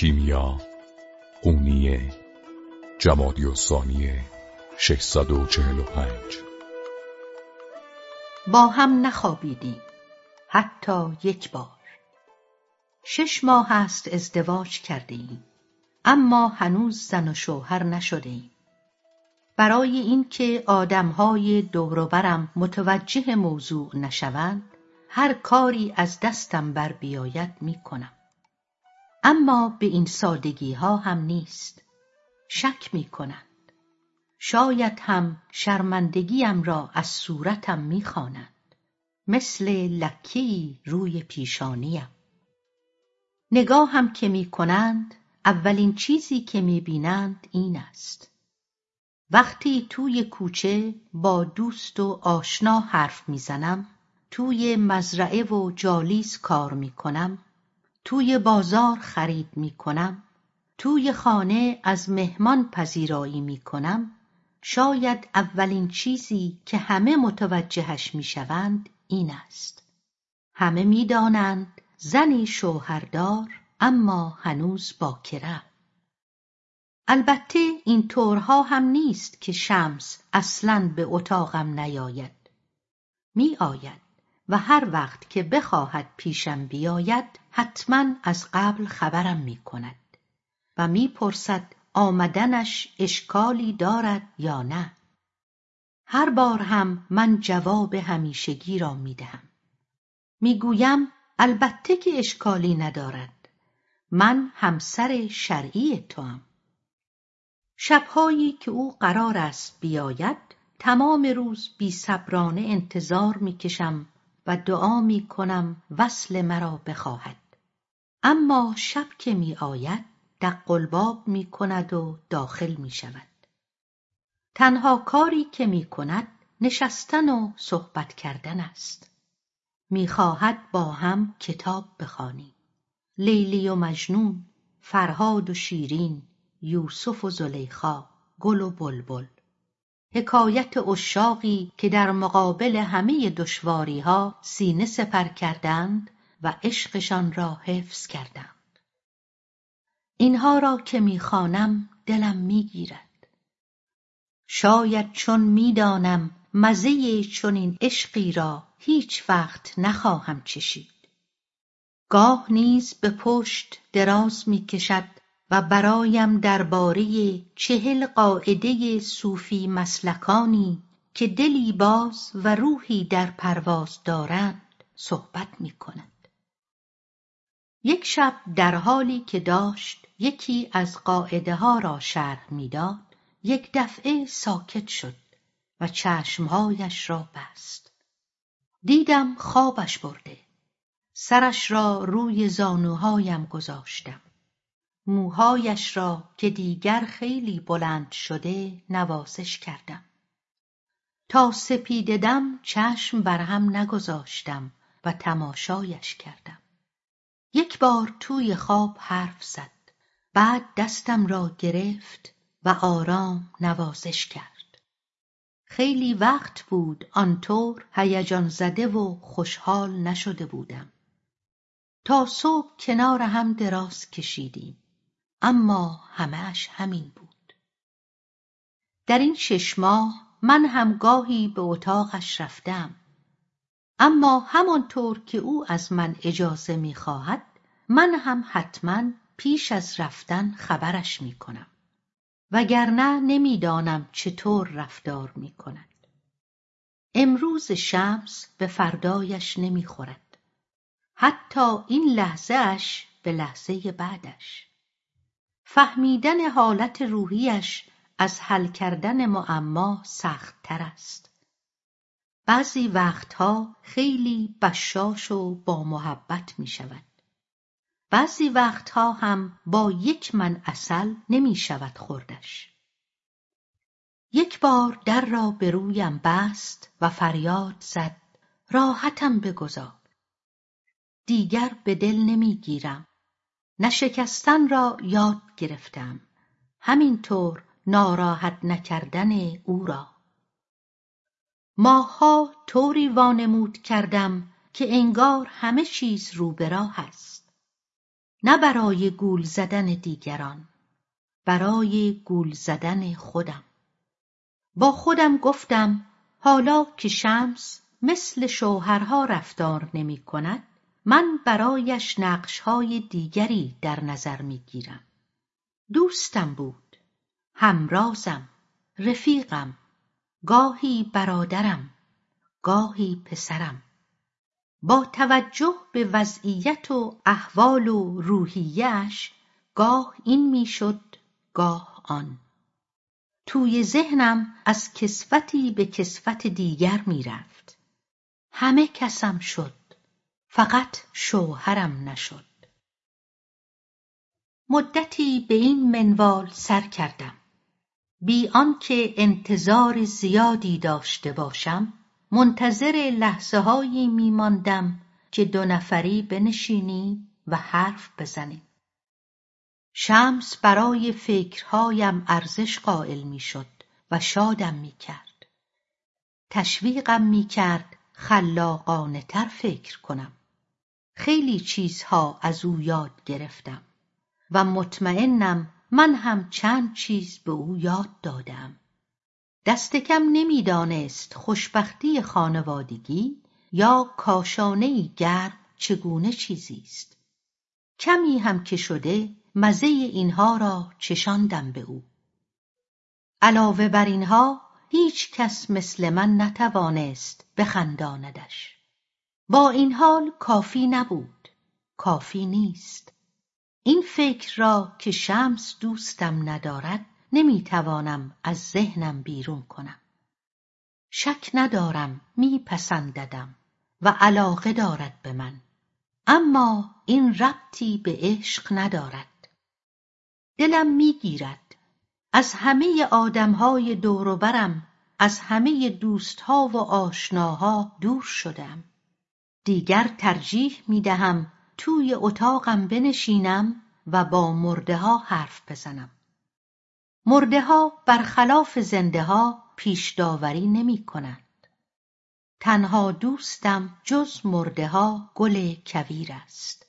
کیمیا قونیه جمادی و ثانیه 645 با هم نخوابیدیم حتی یک بار. شش ماه است ازدواج کرده ایم اما هنوز زن و شوهر نشده ایم برای اینکه آدمهای دوروبرم متوجه موضوع نشوند هر کاری از دستم بر بیاید می کنم. اما به این سادگی ها هم نیست. شک می کنند. شاید هم شرمندگیم را از صورتم می خوانند. مثل لکی روی پیشانیم. نگاه هم که می کنند اولین چیزی که می بینند این است. وقتی توی کوچه با دوست و آشنا حرف می‌زنم توی مزرعه و جالیز کار می‌کنم توی بازار خرید می‌کنم. توی خانه از مهمان پذیرایی می‌کنم. شاید اولین چیزی که همه متوجهش می‌شوند این است. همه می‌دانند زنی شوهردار اما هنوز باکره البته این طورها هم نیست که شمس اصلا به اتاقم نیاید. می آید و هر وقت که بخواهد پیشم بیاید حتما از قبل خبرم می کند و می پرسد آمدنش اشکالی دارد یا نه. هر بار هم من جواب همیشگی را می دهم می گویم البته که اشکالی ندارد. من همسر شرعی توام. شبهایی که او قرار است بیاید تمام روز بی صبرانه انتظار می‌کشم و دعا می کنم وصل مرا بخواهد. اما شب که می آید دق الباب می کند و داخل می شود. تنها کاری که می کند نشستن و صحبت کردن است. می‌خواهد با هم کتاب بخوانیم. لیلی و مجنون فرهاد و شیرین یوسف و زلیخا گل و بلبل. حکایت اشاقی که در مقابل همه دشواریها سینه سپر کردند و عشقشان را حفظ کردند. اینها را که می‌خوانم دلم می‌گیرد. شاید چون می‌دانم مزه چنین عشقی را هیچ وقت نخواهم چشید. گاه نیز به پشت دراز می‌کشد و برایم درباره چهل قاعده صوفی مسلکانی که دلی باز و روحی در پرواز دارند صحبت می کند. یک شب در حالی که داشت یکی از قاعده ها را شرح می‌داد یک دفعه ساکت شد و چشمهایش را بست. دیدم خوابش برده. سرش را روی زانوهایم گذاشتم. موهایش را که دیگر خیلی بلند شده نوازش کردم. تا سپیده دم چشم بر هم نگذاشتم و تماشایش کردم. یک بار توی خواب حرف زد. بعد دستم را گرفت و آرام نوازش کرد. خیلی وقت بود آنطور هیجان زده و خوشحال نشده بودم. تا صبح کنار هم دراز کشیدیم. اما همهاش همین بود. در این شش ماه من هم گاهی به اتاقش رفتم. اما همانطور که او از من اجازه می‌خواهد من هم حتما پیش از رفتن خبرش می‌کنم. وگرنه نمی‌دانم چطور رفتار می‌کند. امروز شمس به فردایش نمی‌خورد. حتی این لحظه اش به لحظه بعدش. فهمیدن حالت روحیش از حل کردن معما سختتر است. بعضی وقتها خیلی بشاش و با محبت می شود بعضی وقتها هم با یک من اصل نمی شود خوردش. یک بار در را به رویم بست و فریاد زد راحتم بگذار. دیگر به دل نمی‌گیرم. نشکستن را یاد گرفتم. همینطور ناراحت نکردن او را. ماهها طوری وانمود کردم که انگار همه چیز رو به راه است. نه برای گول زدن دیگران برای گول زدن خودم. با خودم گفتم حالا که شمس مثل شوهرها رفتار نمی کند من برایش نقشهای دیگری در نظر می گیرم. دوستم بود همرازم رفیقم گاهی برادرم گاهی پسرم. با توجه به وضعیت و احوال و روحیش گاه این می‌شد گاه آن. توی ذهنم از کسفتی به کسفت دیگر می‌رفت. همه کسم شد. فقط شوهرم نشد. مدتی به این منوال سر کردم. بی آنکه انتظار زیادی داشته باشم منتظر لحظههایی میماندم که دو نفری بنشینیم و حرف بزنیم. شمس برای فکرهایم ارزش قائل می‌شد و شادم می‌کرد. تشویقم می‌کرد خلاقانه تر فکر کنم. خیلی چیزها از او یاد گرفتم و مطمئنم من هم چند چیز به او یاد دادم. دست کم نمی‌دانست خوشبختی خانوادگی یا کاشانهای گرم چگونه چیزی است. کمی هم که شده مزه اینها را چشاندم به او. علاوه بر اینها هیچ کس مثل من نتوانست بخنداندش. با این حال کافی نبود. کافی نیست. این فکر را که شمس دوستم ندارد نمی‌توانم از ذهنم بیرون کنم. شک ندارم میپسنددم و علاقه دارد به من. اما این ربطی به عشق ندارد. دلم می‌گیرد. از همه آدمهای دوروبرم از همه دوستها و آشناها دور شدم دیگر ترجیح می‌دهم توی اتاقم بنشینم و با مردهها حرف بزنم. مردهها برخلاف زندهها پیش داوری نمی کنند تنها دوستم جز مردهها گل کویر است.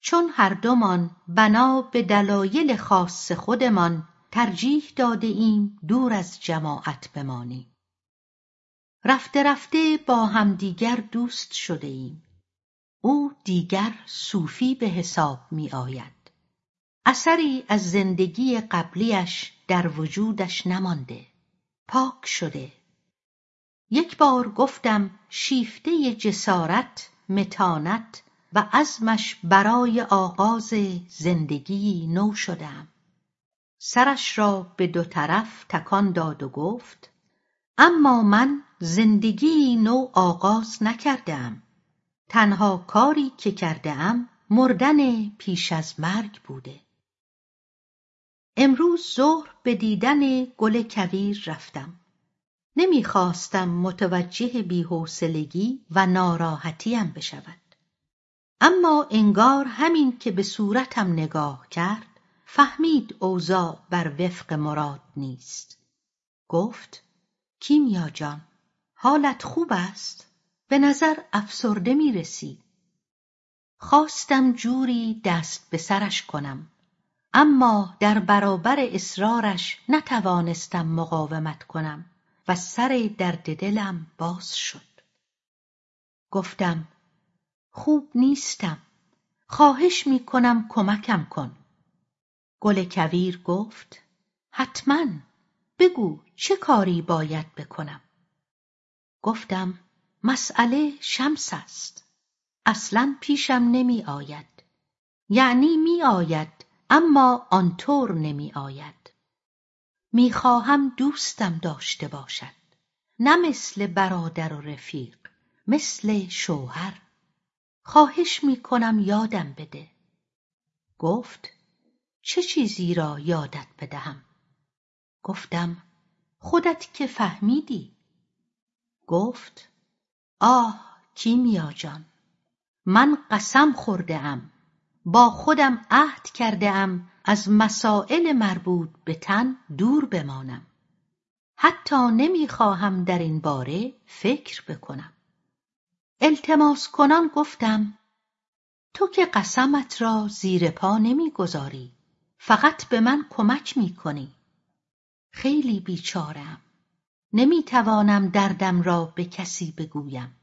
چون هر دومان بنا به دلایل خاص خودمان ترجیح داده ایم دور از جماعت بمانیم. رفته رفته با همدیگر دوست شده ایم. او دیگر صوفی به حساب می آید. اثری از زندگی قبلیش در وجودش نمانده. پاک شده. یک بار گفتم شیفته جسارت متانت و عزمش برای آغاز زندگی نو شدم سرش را به دو طرف تکان داد و گفت اما من زندگی نو آغاز نکردم. تنها کاری که کرده ام مردن پیش از مرگ بوده. امروز ظهر به دیدن گل کویر رفتم. نمی‌خواستم متوجه بیحوصلگی و ناراحتیم بشود. اما انگار همین که به صورتم نگاه کرد فهمید اوضاع بر وفق مراد نیست. گفت کیمیا جان؟ حالت خوب است. به نظر افسرده می‌رسی. خواستم جوری دست به سرش کنم. اما در برابر اصرارش نتوانستم مقاومت کنم و سر درد دلم باز شد. گفتم خوب نیستم. خواهش می‌کنم کمکم کن. گل کویر گفت حتما. بگو چه کاری باید بکنم؟ گفتم مسئله شمس است. اصلا پیشم نمی آید. یعنی می آید اما آنطور نمی آید. می خواهم دوستم داشته باشد. نه مثل برادر و رفیق مثل شوهر. خواهش می کنم یادم بده. گفت چه چیزی را یادت بدهم؟ گفتم خودت که فهمیدی. گفت آه کیمیا جان من قسم خورده ام با خودم عهد کرده ام از مسائل مربوط به تن دور بمانم. حتی نمی‌خواهم در این باره فکر بکنم. التماس کنان گفتم تو که قسمت را زیر پا نمی‌گذاری فقط به من کمک می‌کنی. خیلی بیچارم نمی‌توانم دردم را به کسی بگویم.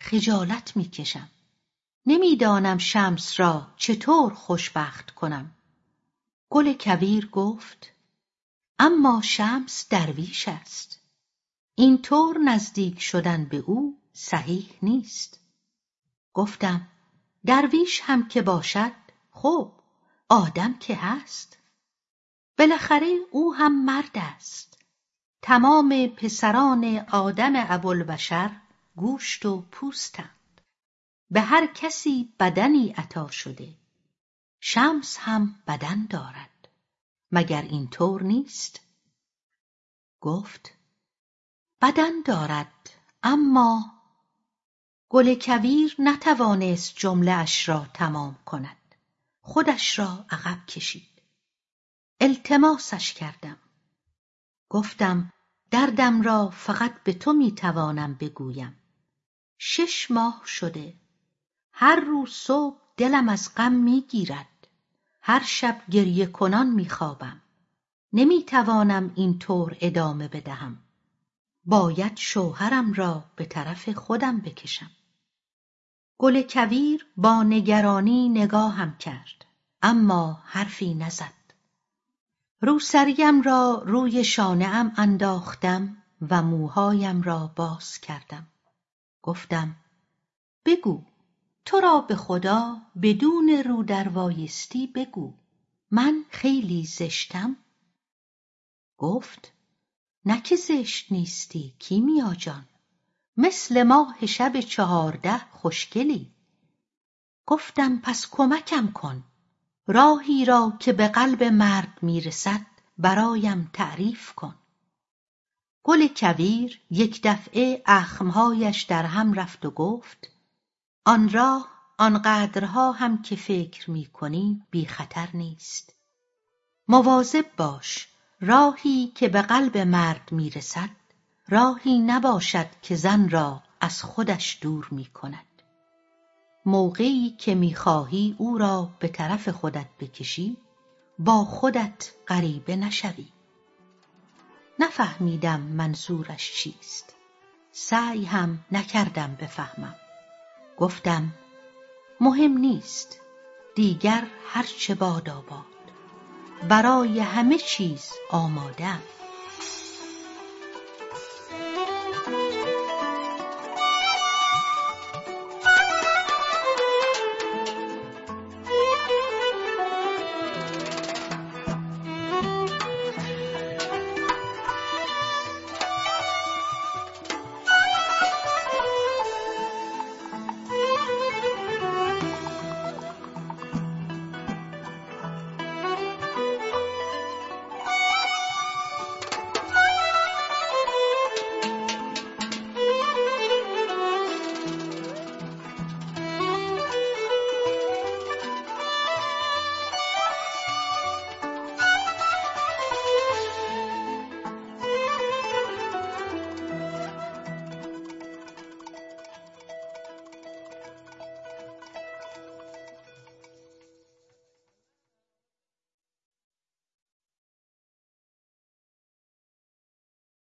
خجالت می‌کشم. نمی‌دانم شمس را چطور خوشبخت کنم. گل کویر گفت اما شمس درویش است. اینطور نزدیک شدن به او صحیح نیست. گفتم درویش هم که باشد خب آدم که هست. بالاخره او هم مرد است. تمام پسران آدم ابوالبشر گوشت و پوستند. به هر کسی بدنی عطا شده. شمس هم بدن دارد. مگر اینطور نیست؟ گفت بدن دارد اما گل کویر نتوانست جمله اش را تمام کند. خودش را عقب کشید. التماسش کردم. گفتم دردم را فقط به تو می‌توانم بگویم. شش ماه شده. هر روز صبح دلم از غم می‌گیرد هر شب گریه کنان میخوابم نمی‌توانم اینطور ادامه بدهم. باید شوهرم را به طرف خودم بکشم. گل کویر با نگرانی نگاهم کرد. اما حرفی نزد. روسریم را روی شانهام انداختم و موهایم را باز کردم. گفتم بگو تو را به خدا بدون رودروایستی بگو من خیلی زشتم؟ گفت نه که زشت نیستی کیمیا جان مثل ماه شب چهارده خوشگلی. گفتم پس کمکم کن. راهی را که به قلب مرد می‌رسد برایم تعریف کن. گل کویر یک دفعه اخمهایش در هم رفت و گفت آن راه آنقدرها هم که فکر می‌کنی بی خطر نیست. مواظب باش راهی که به قلب مرد می‌رسد راهی نباشد که زن را از خودش دور می‌کند. موقعی که می‌خواهی او را به طرف خودت بکشی با خودت غریبه نشوی. نفهمیدم منظورش چیست. سعی هم نکردم بفهمم. گفتم مهم نیست. دیگر هرچه باداباد برای همه چیز آمادهام